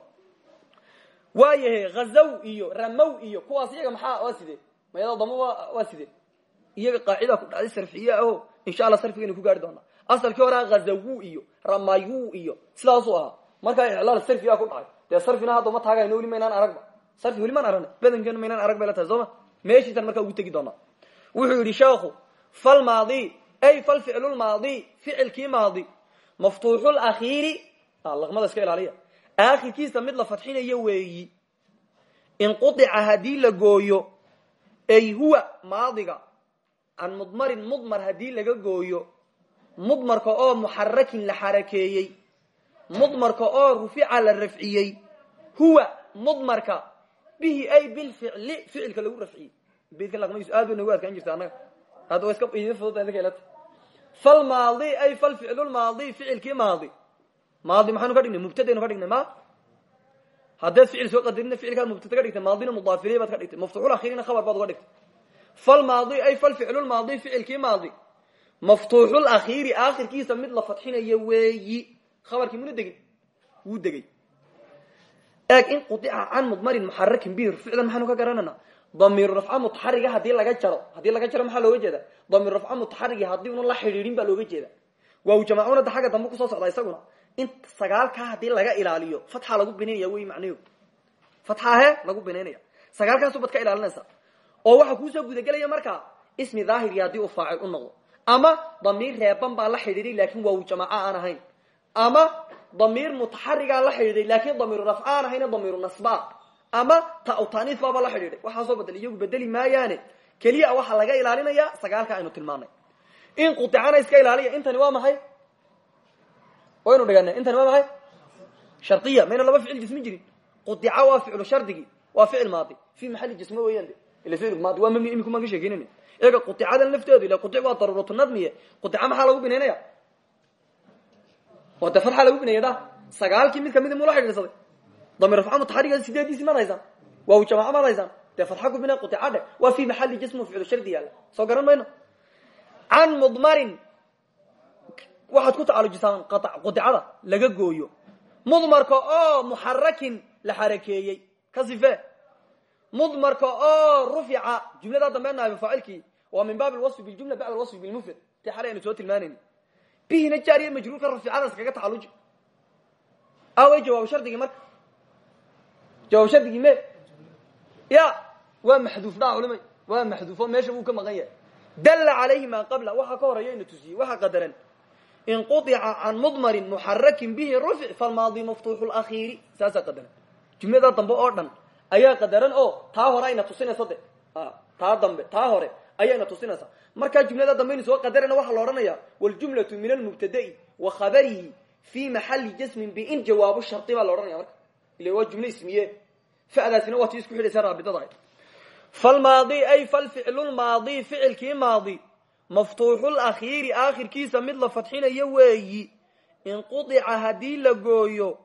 Waayahay hazaw iyo ramow iyo kuwaas iyaga maxaa waa sidee? Mayada damo waa sidee? Iyaga qaacida ku dhacday sarfiye aho. Insha alla sarfigaynu ku gaari doonaa. Asalkii hore hazawu iyo ramayu iyo sidaasuu ahaa markaa iclaal sarfigaa ku dhacay dee sarfina hadda ma taagayno weli maynaan aragba sarfi weli maan aragna badankeenu maynaan arag bay la tahay sooma meeshiisan markaa ugu tegi doonaa wuxuu yidhi sheekhu falmaadi ay falficlulmaadi ficilkii maadi. Maftuuxulakhiiri laqmada iska ilaaliya aakhirkiisa mid la fadxinayo weeyi inqudica haddii la gooyo ay huwa maadiga can mudmarin mudmar haddii laga gooyo mudmarka oo muxarakin la xarakeeyey mudmarka oo rufica la rafciyey huwa mudmarka bihi ay bilficli ficilka lagu rafciyey. Beytka laqmadiisu aad bay nagu adkaan jirta annaga. Iska idin fudud idinka ilata falmaadi ay falficlulmaadi ficilkii maadi. Maadi maxaanu ka dhignay? Mubtadaynu ka dhignay ma haddaad ficil soo qadarina ficilkaad mubtada ka dhigtay maadina mudaafiliy baad ka dhigtay. Maftuuxulakhirina khabar baad uga dhigtay. Falmaadi ay falficlulmaadi ficilkii maadi. Maftuuxulakhiiri aakhirkiisa mid la fadxinayo weeyi khabarkii muna degin wuu degay. Eeg in qudica can mudmarin muxarakin bi ficlan maxaanu ka garanana? Damiiru rafca mutaxariga haddii laga jaro haddii laga jaro maxaa looga jeeda damiir rafca mutaxarigi haddii una la xidhiidhin baa looga jeeda waaw jamaacuna da xagga dambe ku soo socda isaguna. In sagaalkaa haddii laga ilaaliyo fatxa lagu binaynaya wey macnaheedu fatxahe lagu binaynaya sagaalkaasu bad ka ilaalinaysa oo waxaa kuusoo gudagelaya markaa ismi daahiri haddii uu faacil u noqdo. Ama damiir reeban baa la xidhiiday laakin waaw jamaaca aan ahayn ama damiir mutaxarigaa la xidhiiday laakin damiiru rafca aan ahayn damiiru nasba ama ta-taniif baaba la xidhiidhay waxaasoo badel iyagu bedeli maayaane. Keliya waxaa laga ilaalinaya sagaalka aynu tilmaanay in quicana iska ilaaliya intani waa maxay? Waynu dhigana intani waa maxay? Shardiya mayna laba ficil jismi jirin. Qudica waa ficlu shardigii waa ficil maadi. Fi maxali jismo ficil maadi waa mabni iminku maan ka sheekeynayna iyaga qudicadan lafteedu ila qudic waa daruuratu nadmiye. Qudica maxaa lagu binaynaya waa de fatxa lagu binaya da sagaalkii mid kamida mula xidhiidsaday damir rafca mutaxariga sideediisi maad haysaan waaw jamaaca maad haysaan dee fatxa ku bina qudica dhe waa fi maxali jismu ficlu shardi yaalla. Soo garan mayno? Can mudmarin waxaad ku tacalujisaan qudicada laga gooyo. Mudmarka oo muxarakin la xarakeeyey. Ka sife. Mudmarka oo rufica. Jumladaa dambe naaiba faacilkii. Waa min baab lwasfi biljumla bacd alwasfi bilmufrad ti xalay aynu soo tilmaanayni bihina jaariya majruurka ruficadaas kaga tacaluji away jawaab shardigii marka. Jawaab shardigii me. Ya waa maxduuf dhaa culimay. Waa maxduufo meesha wuu ka maqan yahay. Dalla calayhi maa qabla. Waxaa ka horreeya ina tusiyey waxaa qadaran. Inqudica can mudmarin muxarakin bihi rufic falmaadi maftuuxu lakhiiri saasaa qadaran. Jumladaa dambe oo dhan ayaa qadaran oo taa hore ayna tusinaysa de. Taa dambe taa hore ayayna tusinaysaa markaa jumlada dambe aynu soo qadarana waxaa la odhanaya waljumlatu min almubtada'i wa khabarihi fi maxali jasmin bin jawaabu shardi baa la odhanaya marka. Ila waa jumle ismiye. Fadaasina waa tii isku xidhaysa raabidada falmaadi ay. Falficlulmaadi ficilkii maadi maftuuxulakhiiri aakhirkiisa mid la fadxinayo weeyi. Inqudica haddii la gooyo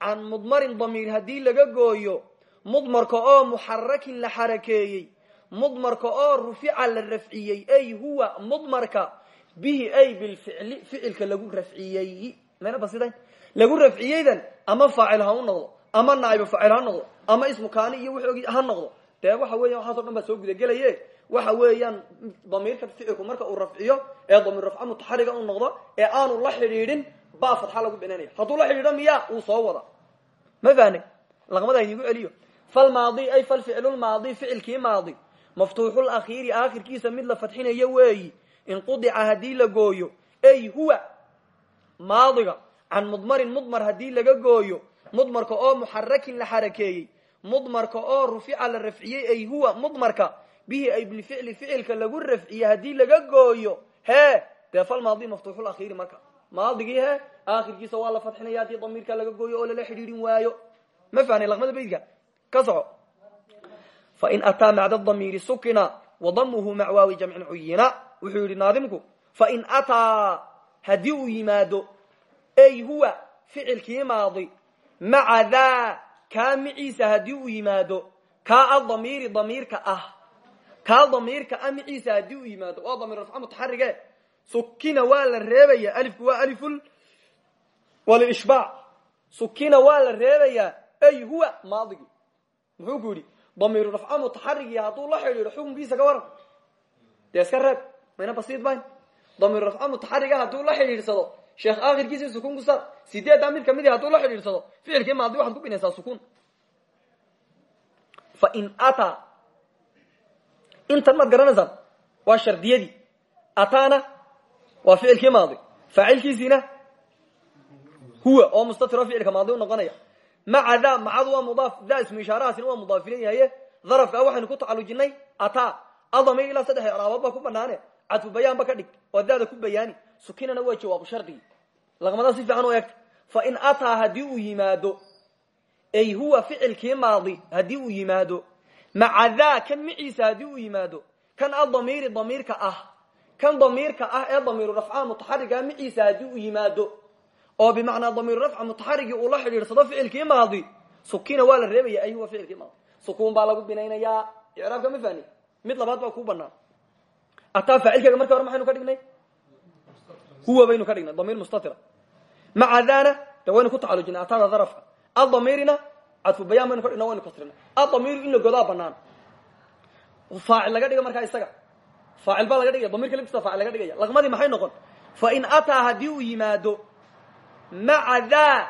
can mudmarin damiir haddii laga gooyo mudmarka oo muxarakin la xarakeeyey mudmarka oo rufica la rafciyey ay huwa mudmarka bihi ay bilficli ficilka lagu rafciyey. Mayna basidayn lagu rafciyeydan ama faacil ha u noqdo ama naaibu faacil ha noqdo ama ismu kaani iyo wixoogii ha noqdo. Dee waxa weya waxaaso dhan baa soo gudagelaye. Waxa weeyaan damiirka ficilku marka uu rafciyo ee damiir rafco mutaxariga u noqdo ee aanu la xidhiidhin ba fatxa lagu binaynaya. Hadduu la xidhiidho miya wuu soo wada. Ma fahne laqmada inigu celiyo. Falmaadi ay falficlu lmaadi ficilkii maadi maftuuxul akhiiri aakhirkiisa mid la fadxinayo weeyi inqudica haddii la gooyo ay huwa maadiga can mudmarin mudmar haddii laga gooyo mudmarka oo muxarakin la xarakeeyey mudmarka oo rufica la rafciyey ay huwa mudmarka bihi ay bilficli ficilka lagu rafciye haddii laga gooyo hee dee falmaadi maftuuxul akhiiri marka. Maadigii he aakhirkiisa waa la fadxinaya haddii damiirka laga gooyo oo lala xidhiirin waayo. Ma fahnay laqmada beydka ka soco fain ataa macda damiiri sukina wadamuhu mac waawi jamcin cuyina wuxuu yidhi naadimku fain ataa haddii uu yimaado ay huwa ficilkii maadi maca daa kaa miciisa haddii uu yimaado kaa adamiiri damiirka ah kaa damiirka ah miciisa haddii uu yimaado waa damiir rafca mutaxarige sukina waa la reebaya alifku waa aliful walishbaac sukina waa la reebayaa ay huwa maadigii muxuu ku yidhi damiiru rafca mutaxarigi hadduu la xidhiidho xukunkiisa ka waran. Dee iska reeb mayna basiid bayn. Damiiru rafca mutaxariga hadduu la xidhiidhsado sheekh aakhirkiisi sukun ku saar sideeddaa mid ka mid hadduu la xidhiidhsado ficilkii maadi waxaad ku binaysaa sukun. Fain ataa intan maad garanaysaan waa shardiyadii. Ataana waa ficilkii maadi. Faacilkiisiina huwa oo mustatiro ficilka maadi unoqonaya maca da macadu waa mudaaf da ismu ishaarahaasina waa mudaafilen yahaye darafkaa waxaynu ku tacalujinay ataa adamir ilaa saddex alaabood baa ku banaane cadfu bayaanba ka dhig oo daada ku bayaani. Sukinana waa jawaabu shardigii laqmada si fiican u eegta. Fain ataa haddii uu yimaado ay huwa ficilkii maadi haddii uu yimaado maca da kan miciisa haddii uu yimaado kan adamiiri damiirka ah kan damiirka ah ee damiiru rafcaha mutaxariga miciisa haddii uu yimaado oo bimacnaa damiiru rafca mutaxarigii uu la xidhiidhsado ficilkii maadi sukina waa la reebaya ay huwa ficilkii maadi. Sukuun baa lagu binaynayaa icraabka ma fahni mid labaad baa kuu banaan ataa faacilkeega marka hore maxaynu ka dhignay? Huwa baynu ka dhignay damiir mustatira. Maca dana de waynu ku tacalujinay ataada darafka adamiirina cadfu bayaan baynu ka dhigna waynu kasrinay. Adamiiru in la godaa banaan faacil laga dhiga markaa isaga. Faacil baa laga dhigaya damirka laftiisa faacil laga dhigaya laqmadii maxay noqon? Fain ataa haddii uu yimaado maca da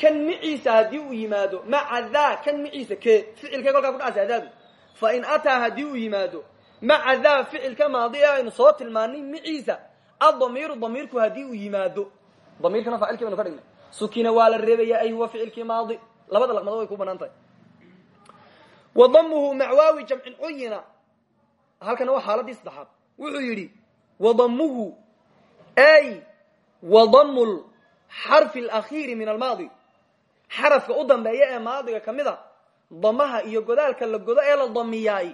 kan miciisa haddii uu yimaado maca da kan miciisa ke ficilkee kolkaa kudhacasa adaadu fain ataa haddii uu yimaado maca da ficilka maadi aynu soo tilmaanay miciisa adamiiru damiirku haddii uu yimaado. Damiirkana faacilkii baynu ka dhignay. Sukina waa la reebaya ay huwa ficilkii maadi. Labada laqmadood way ku bannaan tahay wa damuhu macwaawi jamcin cuyina halkana waa xaaladii lxarfi alakhiiri min almaadi. Xarafka u dambeeya ee maadiga ka mid a damaha iyo godaalka la godo ee la damiyaay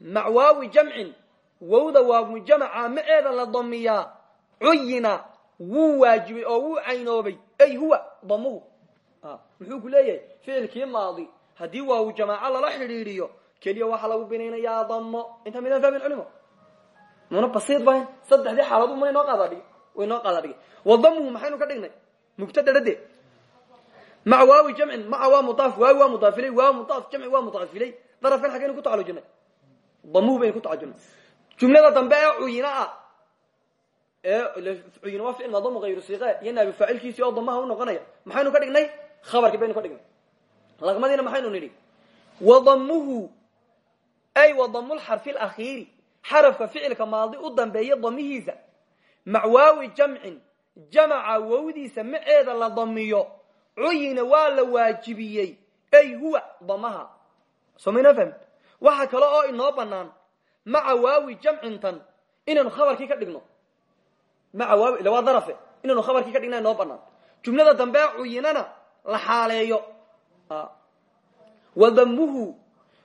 macwaawi jamcin wowda waagu jamaca maceeda la damiyaa cuyina wuu waajibay oo wuu caynoobay. Ay huwa damuhu. Muxuu ku leeyahay? Ficilkii maadi. Haddii waagu jamaaco lala xidhiidhiyo keliya waxaa lagu binaynayaa damo intaa midaan fahmin culimo? Muna basiid bayn? Saddexdii xaaladood mana inoo qaada dhigi way inoo qaada dhigi wadamuhu maxaynu ka dhignay? Mubtada dhade maca waawi jamcin maca waa mudaaf waawi waa mudaafilay waa mudaaf jamci waa mudaafilay darafkan xaggaynu ku tacalujinay damuhu baynu ku tacalujinay jumlada dambe ee cuyina ah ee cuyina waa ficil madamu hayru siiqe iyo naabi faacilkiisii oo damaha u noqonaya. Maxaynu ka dhignay? Khabarkii baynu ka dhignay. Laqmadiina maxaynu nidhi. Wadamuhu ay wadamu lxarfi alakhiiri xarafka ficilka maadi u dambeeya damihiisa macwaawi jamcin jamaca wowdiisa maceeda la damiyo cuyina waa la waajibiyey ay huwa damaha. Soo maynaa fahmin? Waxa kale oo inoo banaan maca waawi jamcintan inaynu khabarkii ka dhigno. Maca waawi ila waa darafe inaynu khabarkii ka dhigna inoo banaan jumlada dambe cuyinana la xaaleeyo. Wadamuhu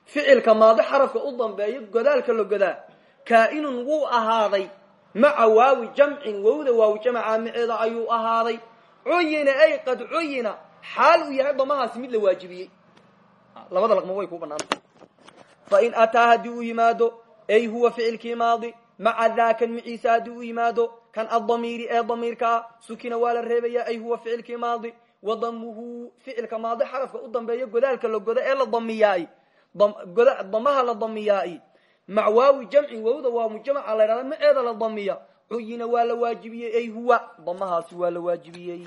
ficilka maadi xarafka u dambeeyo godaalka la godaa kaainun wuu ahaaday maca waawi jamcin wowda waawi jamca maceeda ayuu ahaaday. Cuyina ay qad cuyina xaal uu yahay damahaasi mid la waajibiyey. Labada laqmo way ku banaanta fain ataa haddii uu yimaado ay huwa ficilkii maadi maca daakan miciisa haddii uu yimaado kan adamiiri ee damiirkaa sukina waa la reebaya ay huwa ficilkii maadi. Wadamuhu ficilka maadi xarafka u dambeeyo godaalka la godo ee la damiyaay. Damaha la damiyaay mac waawi jamcin wowda waa mujamaca la ydhahda maceeda la damiya. Cuyina waa la waajibiyey ay huwa. Damahaasi waa la waajibiyey.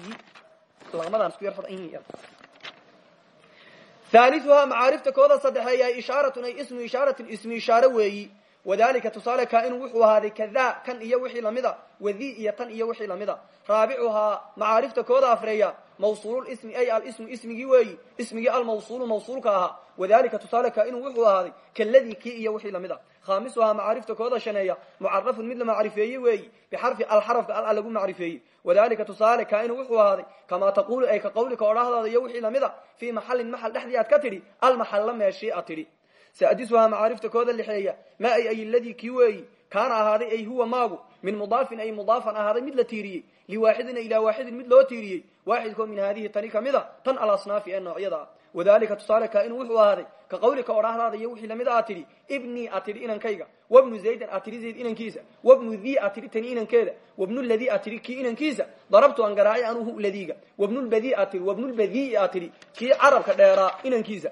Haaliuhaa macaarifta kooda saddexeeya ishaaratun ay ismu ishaaratin ismu ishaare weeyi. Wadalika tusaale kainuu wuxuu ahaaday kada kan iyo wixii lamida wadi iyo tan iyo wixii lamida raabicuhaa macaarifta kooda afreeya mawsuululismi ay alismu ismigii weeyi ismigii almawsuulu mawsuulka ahaa wadalika tusaale kainuu wuxuu ahaaday kaladii kii iyo wixii lamida khaamisuhaa macaarifta kooda shaneeya mucarafun mid la macrifeeye weeyi bixarfi alxarafka al lagu macrifeeyey wadalika tusaale kainuu wuxuu ahaaday kamaa taqulu ay ka qawlika odhahdaada iyo wixii lamida fii maxalin maxal dhexdii aad ka tidhi almaxalla meeshii ad tidhi. Sadisuhaa macaarifta kooda lixeeya ma ay ay ladii kii weeyi kaana ahaaday ay huwa maagu min mudaafin ay mudaafan ahaaday mid la tiiriyey liwaaxidina ilaa waaxidin mid loo tiiriyey waaxidkoo min haadihi tani kamida tan alasnaafi ee noocyada ah wadalika tusaale kainuu wuxuu ahaaday ka qawlika odhahdaada iyo wixii la mid a tidhi ibnii a tidhi inankayga wabnu zaydan a tidhi zayd inankiisa wabnu dii a tidhi tani inankeeda wabnu ladii a tidhi kii inankiisa darabtu an garaacay anuhu ladiiga wabnulbadii a tidhi wabnulbadii a tidhi kii carabka dheeraa inankiisa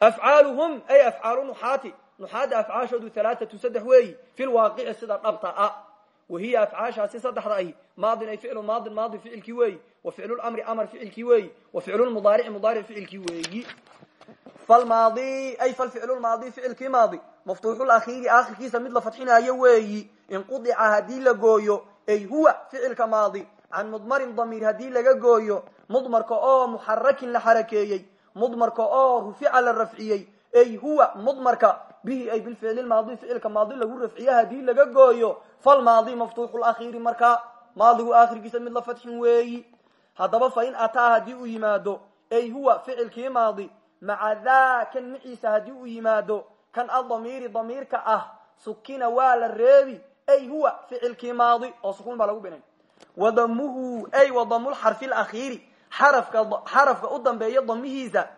afcaaluhum ay afcaalu nuxaati nuxaadda afcaashoodu halaaatu saddex weeyi fi lwaaqici sida dhabta a wahiya afcaashaasi saddexda ahi maadin ay ficlu maadin maadi ficilkii weeyi wa ficlulamri amar ficilkii weeyi wa ficlulmudaarici mudaaric ficilkii weeyi falmaadi ay falficlulmaadi ficilkii maadi maftuuxulakhiiri aakhirkiisa mid la fadxinaayo weeyi inqudica haddii la gooyo ay huwa ficilka maadi can mudmarin damiir haddii laga gooyo mudmarka oo muxarakin la xarakeeyey mudmarka oo rufica la rafciyey ay huwa mudmarka bihi ay bilficli maadi ficilka maadi lagu rafciye haddii laga gooyo falmaadi maftuuxu lakhiiri markaa maadigu aakhirkiisa mid la fadxin weeyi. Haddaba fa in ataa haddii uu yimaado ay huwa ficilkii maadi maca daa kan maciisa haddii uu yimaado kan adamiiri damiirka ah sukina waa la reebi ay huwa ficilkii maadi oo sukuun baa lagu binay wadamuhu ay wadamulxarfi lakhiiri xarafka u dambeeya damihiisa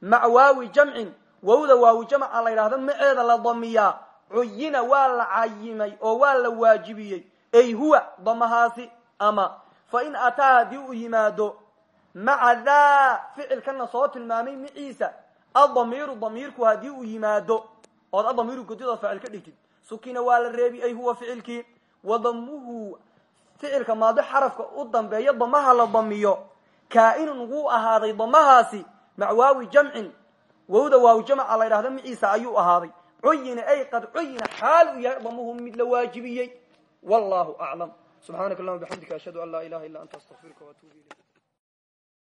mac waawi jamcin wawda waawi jamca la ydhahdo maceeda la damiyaa cuyina waa la cayimay oo waa la waajibiyey. Ay huwa damahaasi ama. Fa in ataa haddii uu yimaado maca daa ficilkana soo tilmaamay maciisa adamiiru damiirku haddii uu yimaado ood adamiiru gudida faacil ka dhigtid sukina waa la reebi ay huwa ficilkii. Wadamuhu ficilka maadi xarafka u dambeeya damaha la damiyo kaainun wuu ahaaday damahaasi mac waawi jamcin wawda waawi jamca la ydhahdo maciisa ayuu ahaaday. Cuyina ay qad cuyina xaal uu yahay damuhu mid la waajibiyey. Wallahu aclam. Subxaanaka allahuma bxamdika ashhadu an laa ilaha illa anta astaqfiruka watubu ilayk